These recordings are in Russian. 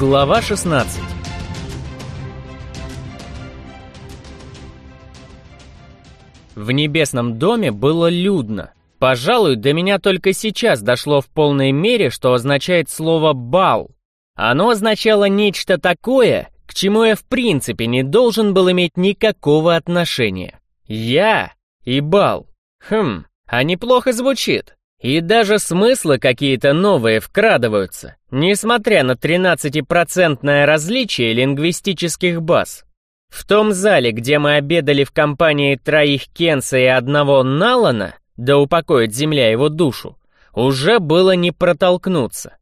Глава 16 В небесном доме было людно. Пожалуй, до меня только сейчас дошло в полной мере, что означает слово «бал». Оно означало нечто такое, к чему я в принципе не должен был иметь никакого отношения. Я и бал. Хм, а неплохо звучит. И даже смыслы какие-то новые вкрадываются, несмотря на 13% различие лингвистических баз. В том зале, где мы обедали в компании троих Кенса и одного Налана, да упокоит земля его душу, уже было не протолкнуться.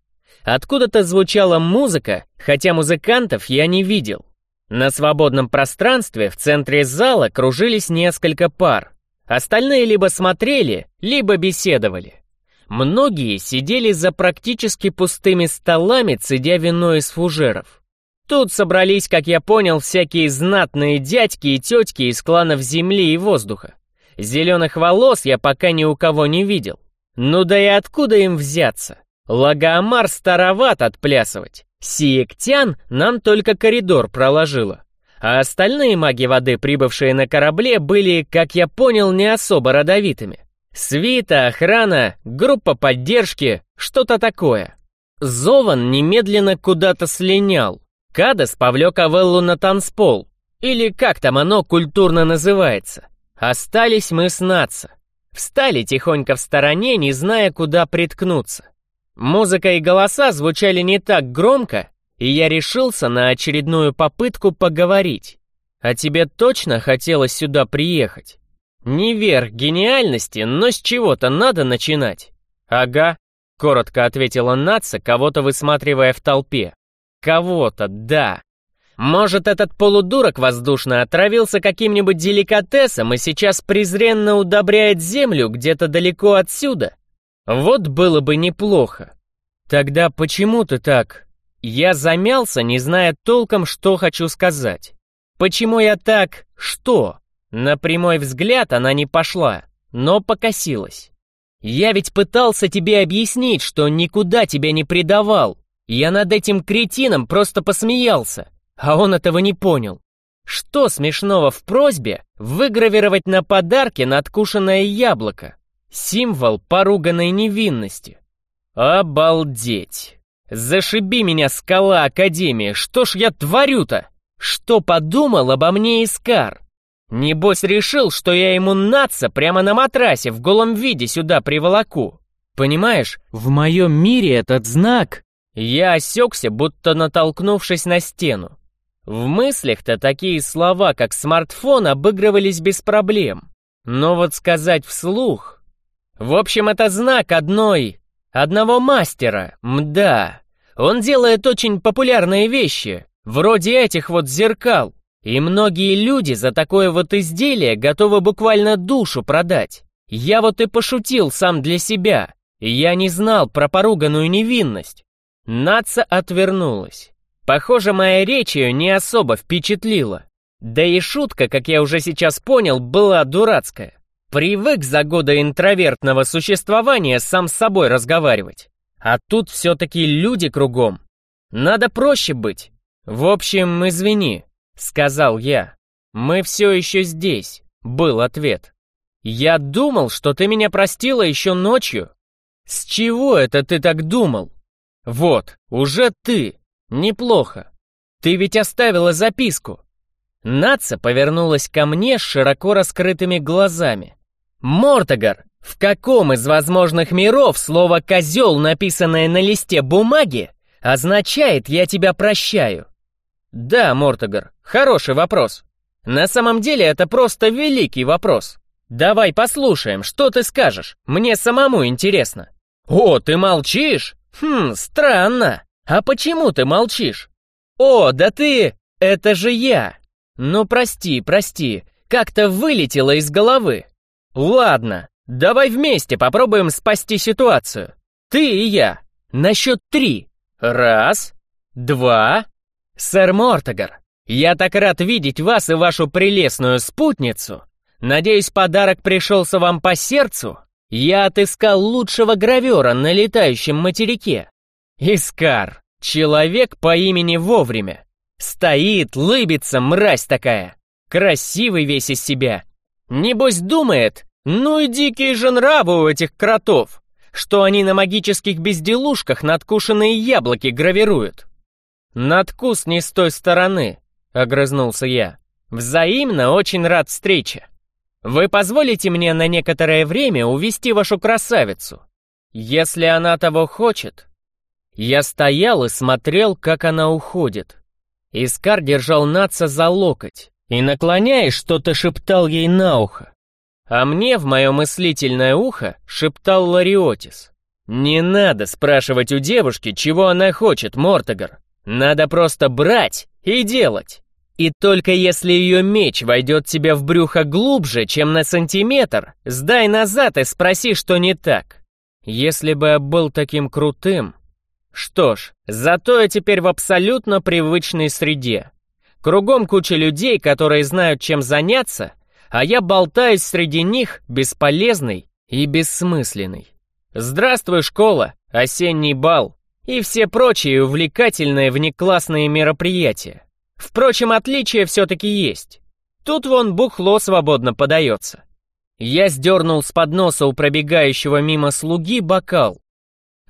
Откуда-то звучала музыка, хотя музыкантов я не видел. На свободном пространстве в центре зала кружились несколько пар. Остальные либо смотрели, либо беседовали. Многие сидели за практически пустыми столами, цедя вино из фужеров. Тут собрались, как я понял, всякие знатные дядьки и тетки из кланов земли и воздуха. Зеленых волос я пока ни у кого не видел. Ну да и откуда им взяться? Лагоамар староват отплясывать. Сиектян нам только коридор проложила. А остальные маги воды, прибывшие на корабле, были, как я понял, не особо родовитыми. Свита, охрана, группа поддержки, что-то такое. Зован немедленно куда-то слинял. Кадас повлек Авеллу на танцпол. Или как там оно культурно называется. Остались мы с Натса. Встали тихонько в стороне, не зная, куда приткнуться. Музыка и голоса звучали не так громко, и я решился на очередную попытку поговорить. А тебе точно хотелось сюда приехать? Не верх гениальности, но с чего-то надо начинать. Ага, коротко ответила Натса, кого-то высматривая в толпе. Кого-то, да. Может, этот полудурок воздушно отравился каким-нибудь деликатесом и сейчас презренно удобряет землю где-то далеко отсюда? Вот было бы неплохо. Тогда почему ты так? Я замялся, не зная толком, что хочу сказать. Почему я так... что? На прямой взгляд она не пошла, но покосилась. Я ведь пытался тебе объяснить, что никуда тебя не предавал. Я над этим кретином просто посмеялся а он этого не понял. Что смешного в просьбе выгравировать на подарке надкушенное яблоко? Символ поруганной невинности. Обалдеть! Зашиби меня, скала Академии, что ж я творю-то? Что подумал обо мне Искар? Небось решил, что я ему наца прямо на матрасе в голом виде сюда приволоку. Понимаешь, в моем мире этот знак... Я осекся, будто натолкнувшись на стену. В мыслях-то такие слова, как смартфон, обыгрывались без проблем. Но вот сказать вслух... В общем, это знак одной... одного мастера, мда. Он делает очень популярные вещи, вроде этих вот зеркал. И многие люди за такое вот изделие готовы буквально душу продать. Я вот и пошутил сам для себя. Я не знал про поруганную невинность. Наца отвернулась. Похоже, моя речь ее не особо впечатлила. Да и шутка, как я уже сейчас понял, была дурацкая. Привык за годы интровертного существования сам с собой разговаривать. А тут все-таки люди кругом. Надо проще быть. В общем, извини, сказал я. Мы все еще здесь, был ответ. Я думал, что ты меня простила еще ночью. С чего это ты так думал? Вот, уже ты. «Неплохо. Ты ведь оставила записку». Наца повернулась ко мне с широко раскрытыми глазами. «Мортогар, в каком из возможных миров слово «козел», написанное на листе бумаги, означает «я тебя прощаю»?» «Да, Мортогар, хороший вопрос. На самом деле это просто великий вопрос. Давай послушаем, что ты скажешь, мне самому интересно». «О, ты молчишь? Хм, странно. «А почему ты молчишь?» «О, да ты... Это же я!» «Ну, прости, прости, как-то вылетело из головы». «Ладно, давай вместе попробуем спасти ситуацию. Ты и я. На счет три. Раз, два...» «Сэр Мортогар, я так рад видеть вас и вашу прелестную спутницу. Надеюсь, подарок пришелся вам по сердцу? Я отыскал лучшего гравера на летающем материке. «Искар, Человек по имени Вовремя. Стоит, лыбится, мразь такая. Красивый весь из себя. Небось думает, ну и дикие же нравы у этих кротов, что они на магических безделушках надкушенные яблоки гравируют. «Надкус не с той стороны», — огрызнулся я. «Взаимно очень рад встрече. Вы позволите мне на некоторое время увести вашу красавицу? Если она того хочет, я стоял и смотрел, как она уходит. Искар держал Наца за локоть и, наклоняясь, что-то шептал ей на ухо. А мне в мое мыслительное ухо шептал Лариотис. «Не надо спрашивать у девушки, чего она хочет, Мортогар. Надо просто брать и делать. И только если ее меч войдет тебе в брюхо глубже, чем на сантиметр, сдай назад и спроси, что не так. Если бы я был таким крутым, что ж, зато я теперь в абсолютно привычной среде. Кругом куча людей, которые знают, чем заняться, а я болтаюсь среди них бесполезный и бессмысленный. Здравствуй, школа, осенний бал и все прочие увлекательные внеклассные мероприятия. Впрочем, отличия все-таки есть. Тут вон бухло свободно подается. Я сдернул с подноса у пробегающего мимо слуги бокал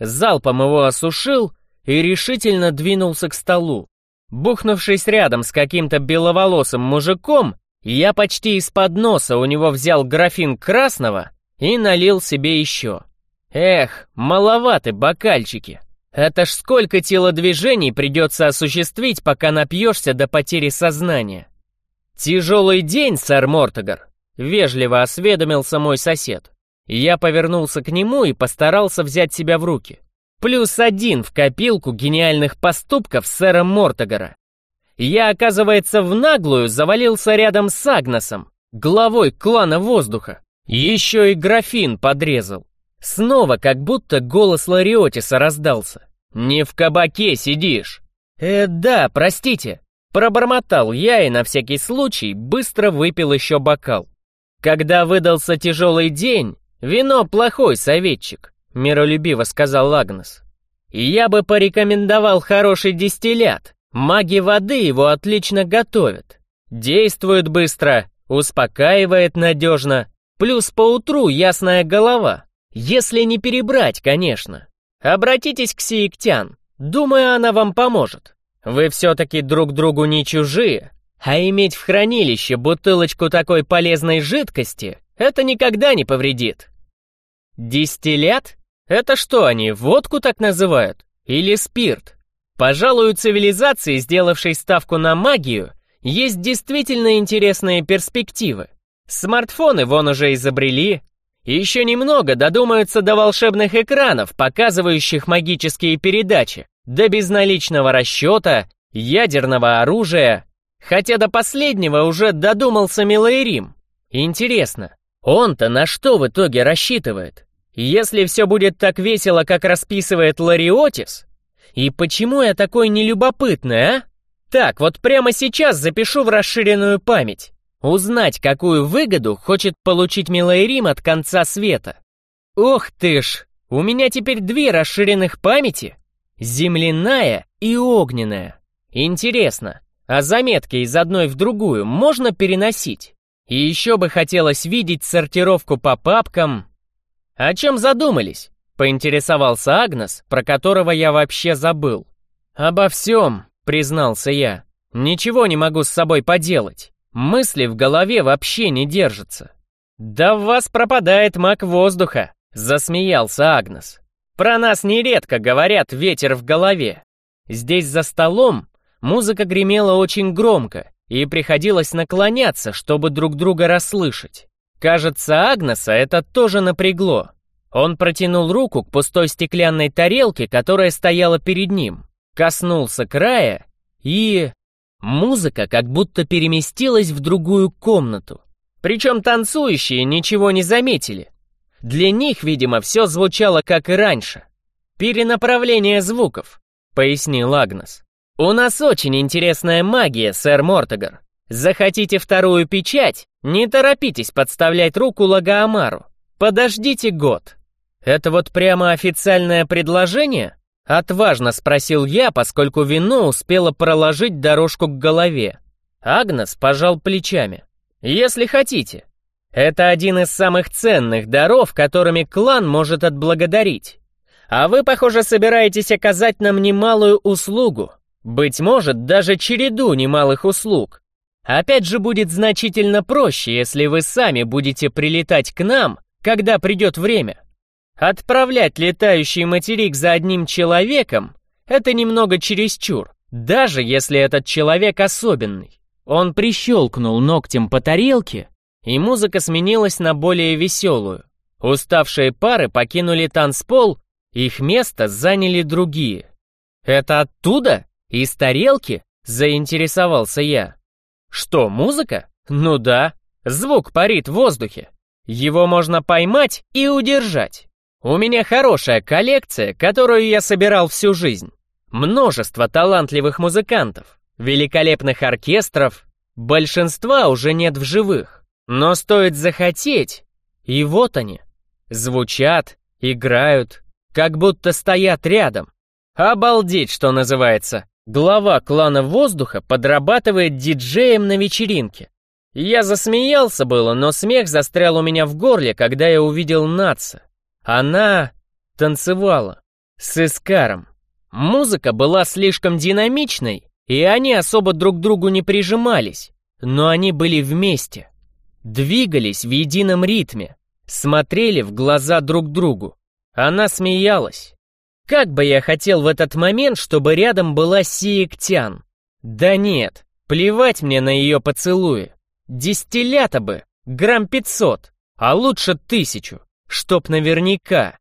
залпом его осушил и решительно двинулся к столу. Бухнувшись рядом с каким-то беловолосым мужиком, я почти из-под носа у него взял графин красного и налил себе еще. Эх, маловаты бокальчики. Это ж сколько телодвижений придется осуществить, пока напьешься до потери сознания. «Тяжелый день, сэр Мортогар», — вежливо осведомился мой сосед. Я повернулся к нему и постарался взять себя в руки. Плюс один в копилку гениальных поступков сэра Мортогара. Я, оказывается, в наглую завалился рядом с Агносом, главой клана воздуха. Еще и графин подрезал. Снова как будто голос Лариотиса раздался. «Не в кабаке сидишь!» «Э, да, простите!» Пробормотал я и на всякий случай быстро выпил еще бокал. Когда выдался тяжелый день, «Вино плохой советчик», — миролюбиво сказал Лагнес. «Я бы порекомендовал хороший дистиллят. Маги воды его отлично готовят. Действует быстро, успокаивает надежно, плюс поутру ясная голова. Если не перебрать, конечно. Обратитесь к Сиектян, думаю, она вам поможет. Вы все-таки друг другу не чужие, а иметь в хранилище бутылочку такой полезной жидкости это никогда не повредит. Дистиллят? Это что они, водку так называют? Или спирт? Пожалуй, у цивилизации, сделавшей ставку на магию, есть действительно интересные перспективы. Смартфоны вон уже изобрели. Еще немного додумаются до волшебных экранов, показывающих магические передачи, до безналичного расчета, ядерного оружия. Хотя до последнего уже додумался Милайрим. Интересно, он-то на что в итоге рассчитывает? Если все будет так весело, как расписывает Лариотис? И почему я такой нелюбопытный, а? Так, вот прямо сейчас запишу в расширенную память. Узнать, какую выгоду хочет получить Милайрим от конца света. Ох ты ж, у меня теперь две расширенных памяти. Земляная и огненная. Интересно, а заметки из одной в другую можно переносить? И еще бы хотелось видеть сортировку по папкам. О чем задумались? Поинтересовался Агнес, про которого я вообще забыл. Обо всем, признался я. Ничего не могу с собой поделать. Мысли в голове вообще не держатся. Да в вас пропадает маг воздуха, засмеялся Агнес. Про нас нередко говорят ветер в голове. Здесь за столом музыка гремела очень громко, и приходилось наклоняться, чтобы друг друга расслышать. Кажется, Агнеса это тоже напрягло. Он протянул руку к пустой стеклянной тарелке, которая стояла перед ним, коснулся края и... Музыка как будто переместилась в другую комнату. Причем танцующие ничего не заметили. Для них, видимо, все звучало как и раньше. «Перенаправление звуков», — пояснил Агнес. «У нас очень интересная магия, сэр Мортогар. Захотите вторую печать? Не торопитесь подставлять руку Лагаамару. Подождите год». «Это вот прямо официальное предложение?» Отважно спросил я, поскольку вино успело проложить дорожку к голове. Агнес пожал плечами. «Если хотите. Это один из самых ценных даров, которыми клан может отблагодарить. А вы, похоже, собираетесь оказать нам немалую услугу. Быть может, даже череду немалых услуг. Опять же, будет значительно проще, если вы сами будете прилетать к нам, когда придет время. Отправлять летающий материк за одним человеком — это немного чересчур, даже если этот человек особенный. Он прищелкнул ногтем по тарелке, и музыка сменилась на более веселую. Уставшие пары покинули танцпол, их место заняли другие. «Это оттуда? Из тарелки?» — заинтересовался я. «Что, музыка? Ну да, звук парит в воздухе. Его можно поймать и удержать. У меня хорошая коллекция, которую я собирал всю жизнь. Множество талантливых музыкантов, великолепных оркестров, большинства уже нет в живых. Но стоит захотеть, и вот они. Звучат, играют, как будто стоят рядом. Обалдеть, что называется. Глава клана воздуха подрабатывает диджеем на вечеринке. Я засмеялся было, но смех застрял у меня в горле, когда я увидел Натса. Она танцевала с Искаром. Музыка была слишком динамичной, и они особо друг к другу не прижимались, но они были вместе. Двигались в едином ритме, смотрели в глаза друг другу. Она смеялась. Как бы я хотел в этот момент, чтобы рядом была Сиектян. Да нет, плевать мне на ее поцелуи. Дистиллята бы, грамм пятьсот, а лучше тысячу чтоб наверняка.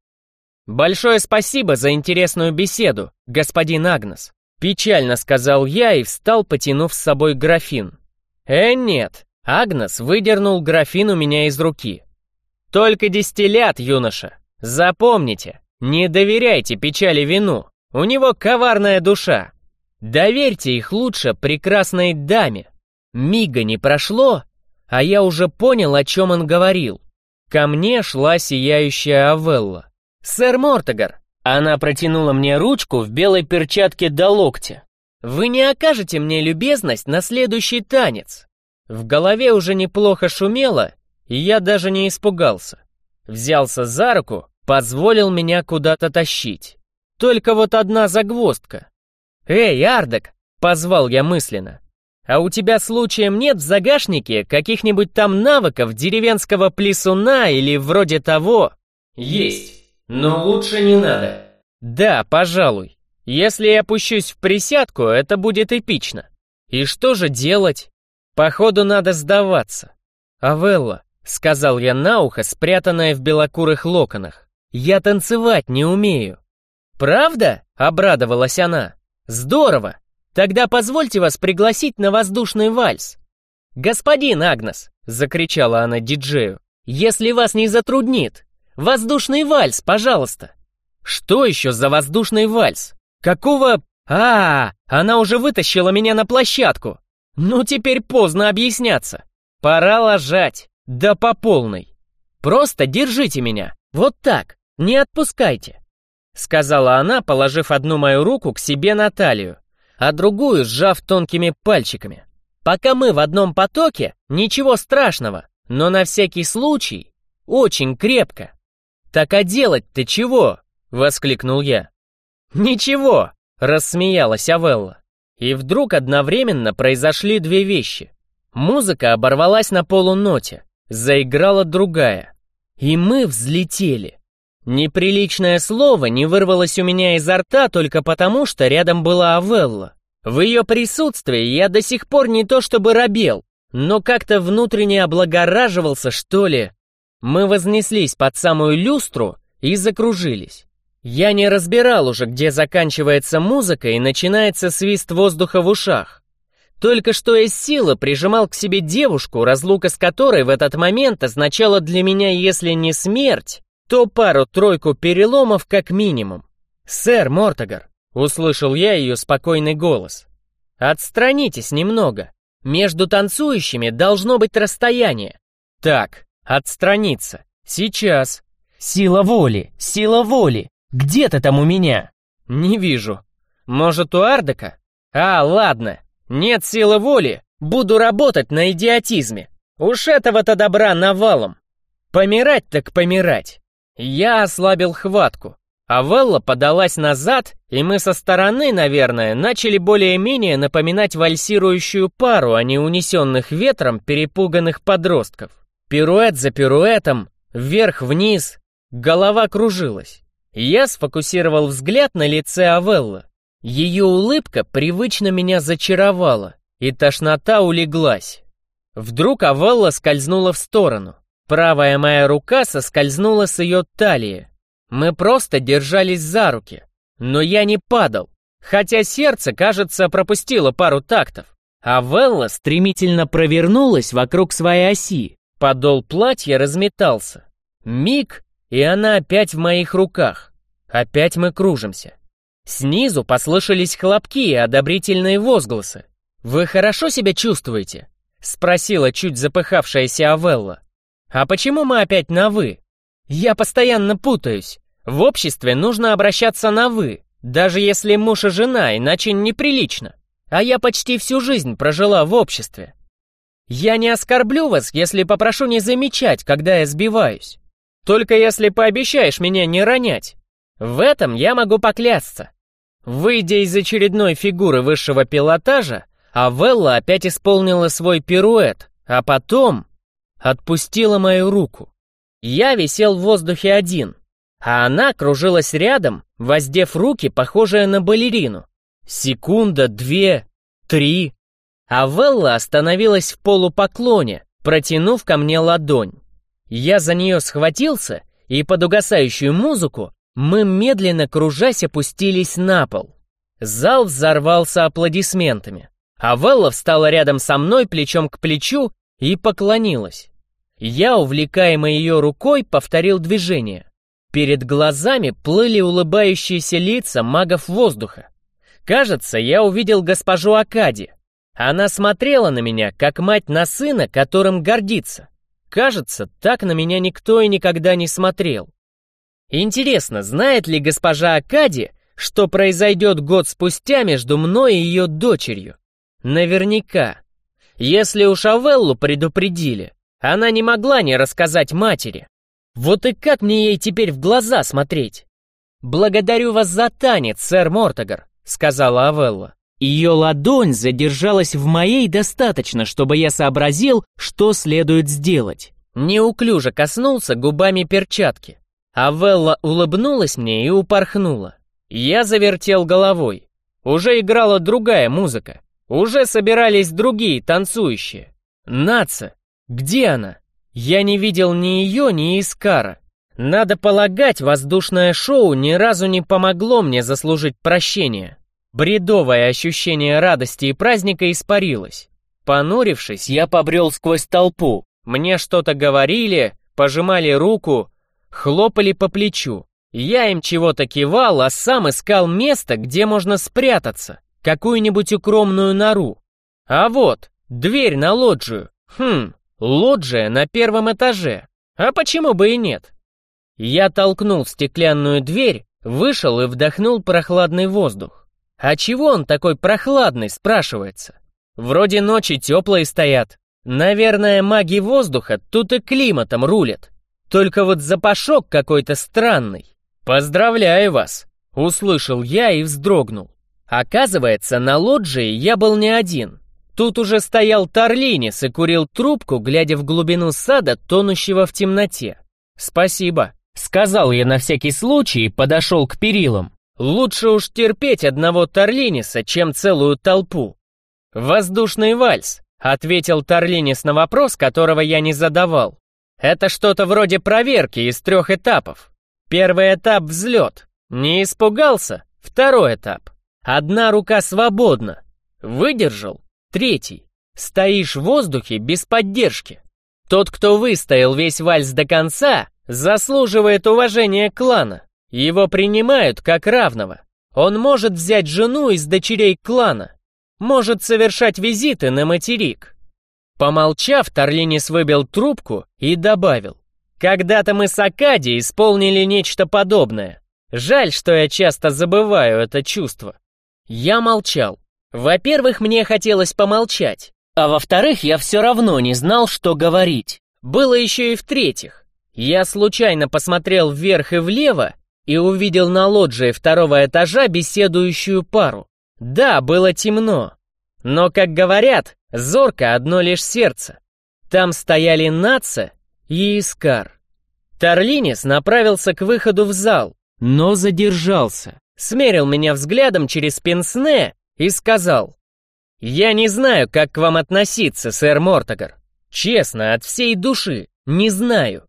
Большое спасибо за интересную беседу, господин Агнес. Печально сказал я и встал, потянув с собой графин. Э, нет. Агнес выдернул графин у меня из руки. Только дистиллят, юноша. Запомните, не доверяйте печали вину. У него коварная душа. Доверьте их лучше прекрасной даме. Мига не прошло, а я уже понял, о чем он говорил. Ко мне шла сияющая Авелла. «Сэр Мортогар!» Она протянула мне ручку в белой перчатке до локтя. «Вы не окажете мне любезность на следующий танец?» В голове уже неплохо шумело, и я даже не испугался. Взялся за руку, позволил меня куда-то тащить. Только вот одна загвоздка. «Эй, Ардек!» — позвал я мысленно. А у тебя случаем нет в загашнике каких-нибудь там навыков деревенского плесуна или вроде того? Есть, но лучше не надо. Да, пожалуй. Если я опущусь в присядку, это будет эпично. И что же делать? Походу надо сдаваться. Авелла, сказал я на ухо, спрятанное в белокурых локонах. Я танцевать не умею. Правда? Обрадовалась она. Здорово. Тогда позвольте вас пригласить на воздушный вальс. Господин Агнес, закричала она диджею, если вас не затруднит, воздушный вальс, пожалуйста. Что еще за воздушный вальс? Какого... А, -а, а, она уже вытащила меня на площадку. Ну теперь поздно объясняться. Пора ложать, да по полной. Просто держите меня, вот так, не отпускайте. Сказала она, положив одну мою руку к себе на талию а другую сжав тонкими пальчиками. Пока мы в одном потоке, ничего страшного, но на всякий случай очень крепко. Так а делать-то чего? воскликнул я. Ничего, рассмеялась Авелла. И вдруг одновременно произошли две вещи. Музыка оборвалась на полуноте, заиграла другая. И мы взлетели. Неприличное слово не вырвалось у меня изо рта только потому, что рядом была Авелла. В ее присутствии я до сих пор не то чтобы робел, но как-то внутренне облагораживался, что ли. Мы вознеслись под самую люстру и закружились. Я не разбирал уже, где заканчивается музыка и начинается свист воздуха в ушах. Только что из силы прижимал к себе девушку, разлука с которой в этот момент означала для меня, если не смерть, то пару-тройку переломов как минимум. «Сэр Мортогар», — услышал я ее спокойный голос, — «отстранитесь немного. Между танцующими должно быть расстояние». «Так, отстраниться. Сейчас. Сила воли, сила воли. Где ты там у меня?» Не вижу. Может, у Ардека? А, ладно. Нет силы воли. Буду работать на идиотизме. Уж этого-то добра навалом. Помирать так помирать. Я ослабил хватку. А Велла подалась назад, и мы со стороны, наверное, начали более-менее напоминать вальсирующую пару, а не унесенных ветром перепуганных подростков. Пируэт за пируэтом, вверх-вниз, голова кружилась. Я сфокусировал взгляд на лице Авелла. Ее улыбка привычно меня зачаровала, и тошнота улеглась. Вдруг Авелла скользнула в сторону. Правая моя рука соскользнула с ее талии. Мы просто держались за руки. Но я не падал, хотя сердце, кажется, пропустило пару тактов. А Велла стремительно провернулась вокруг своей оси. Подол платья разметался. Миг, и она опять в моих руках. Опять мы кружимся. Снизу послышались хлопки и одобрительные возгласы. «Вы хорошо себя чувствуете?» — спросила чуть запыхавшаяся Авелла. «А почему мы опять на «вы»?» «Я постоянно путаюсь. В обществе нужно обращаться на «вы», даже если муж и жена, иначе неприлично. А я почти всю жизнь прожила в обществе. Я не оскорблю вас, если попрошу не замечать, когда я сбиваюсь. Только если пообещаешь меня не ронять. В этом я могу поклясться. Выйдя из очередной фигуры высшего пилотажа, Авелла опять исполнила свой пируэт, а потом отпустила мою руку. Я висел в воздухе один, а она кружилась рядом, воздев руки, похожие на балерину. Секунда, две, три. А Велла остановилась в полупоклоне, протянув ко мне ладонь. Я за нее схватился, и под угасающую музыку мы медленно кружась опустились на пол. Зал взорвался аплодисментами. А Велла встала рядом со мной плечом к плечу и поклонилась. Я, увлекаемый ее рукой, повторил движение. Перед глазами плыли улыбающиеся лица магов воздуха. Кажется, я увидел госпожу Акади. Она смотрела на меня, как мать на сына, которым гордится. Кажется, так на меня никто и никогда не смотрел. Интересно, знает ли госпожа Акади, что произойдет год спустя между мной и ее дочерью? Наверняка. Если уж Авеллу предупредили, она не могла не рассказать матери. Вот и как мне ей теперь в глаза смотреть? «Благодарю вас за танец, сэр Мортогар», — сказала Авелла. Ее ладонь задержалась в моей достаточно, чтобы я сообразил, что следует сделать. Неуклюже коснулся губами перчатки. Авелла улыбнулась мне и упорхнула. Я завертел головой. Уже играла другая музыка. Уже собирались другие танцующие. Наца, где она? Я не видел ни ее, ни Искара. Надо полагать, воздушное шоу ни разу не помогло мне заслужить прощение. Бредовое ощущение радости и праздника испарилось. Понурившись, я побрел сквозь толпу. Мне что-то говорили, пожимали руку, хлопали по плечу. Я им чего-то кивал, а сам искал место, где можно спрятаться какую-нибудь укромную нору. А вот, дверь на лоджию. Хм, лоджия на первом этаже. А почему бы и нет? Я толкнул стеклянную дверь, вышел и вдохнул прохладный воздух. А чего он такой прохладный, спрашивается? Вроде ночи теплые стоят. Наверное, маги воздуха тут и климатом рулят. Только вот запашок какой-то странный. Поздравляю вас, услышал я и вздрогнул. Оказывается, на лоджии я был не один. Тут уже стоял Торлинис и курил трубку, глядя в глубину сада, тонущего в темноте. «Спасибо», — сказал я на всякий случай и подошел к перилам. «Лучше уж терпеть одного Торлиниса, чем целую толпу». «Воздушный вальс», — ответил Торлинис на вопрос, которого я не задавал. «Это что-то вроде проверки из трех этапов. Первый этап — взлет. Не испугался? Второй этап. Одна рука свободна. Выдержал. Третий. Стоишь в воздухе без поддержки. Тот, кто выстоял весь вальс до конца, заслуживает уважения клана. Его принимают как равного. Он может взять жену из дочерей клана. Может совершать визиты на материк. Помолчав, Торлинис выбил трубку и добавил. «Когда-то мы с Акади исполнили нечто подобное. Жаль, что я часто забываю это чувство. Я молчал. Во-первых, мне хотелось помолчать, а во-вторых, я все равно не знал, что говорить. Было еще и в-третьих. Я случайно посмотрел вверх и влево и увидел на лоджии второго этажа беседующую пару. Да, было темно. Но, как говорят, зорко одно лишь сердце. Там стояли Наца и Искар. Тарлинис направился к выходу в зал, но задержался. Смерил меня взглядом через пенсне и сказал, «Я не знаю, как к вам относиться, сэр Мортогар. Честно, от всей души, не знаю.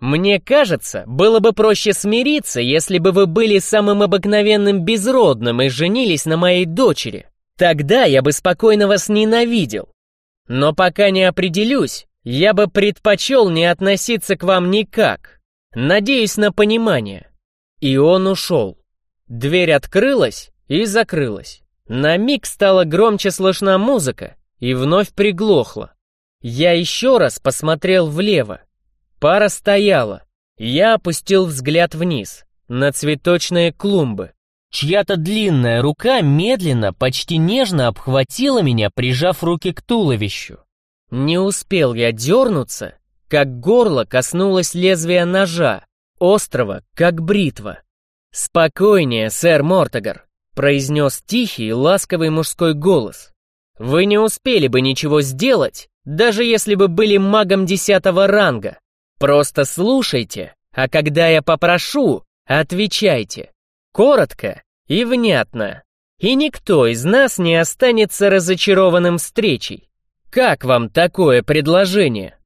Мне кажется, было бы проще смириться, если бы вы были самым обыкновенным безродным и женились на моей дочери. Тогда я бы спокойно вас ненавидел. Но пока не определюсь, я бы предпочел не относиться к вам никак. Надеюсь на понимание. И он ушел. Дверь открылась и закрылась. На миг стала громче слышна музыка и вновь приглохла. Я еще раз посмотрел влево. Пара стояла. Я опустил взгляд вниз, на цветочные клумбы. Чья-то длинная рука медленно, почти нежно обхватила меня, прижав руки к туловищу. Не успел я дернуться, как горло коснулось лезвия ножа, острого, как бритва. «Спокойнее, сэр Мортогар», — произнес тихий ласковый мужской голос. «Вы не успели бы ничего сделать, даже если бы были магом десятого ранга. Просто слушайте, а когда я попрошу, отвечайте. Коротко и внятно. И никто из нас не останется разочарованным встречей. Как вам такое предложение?»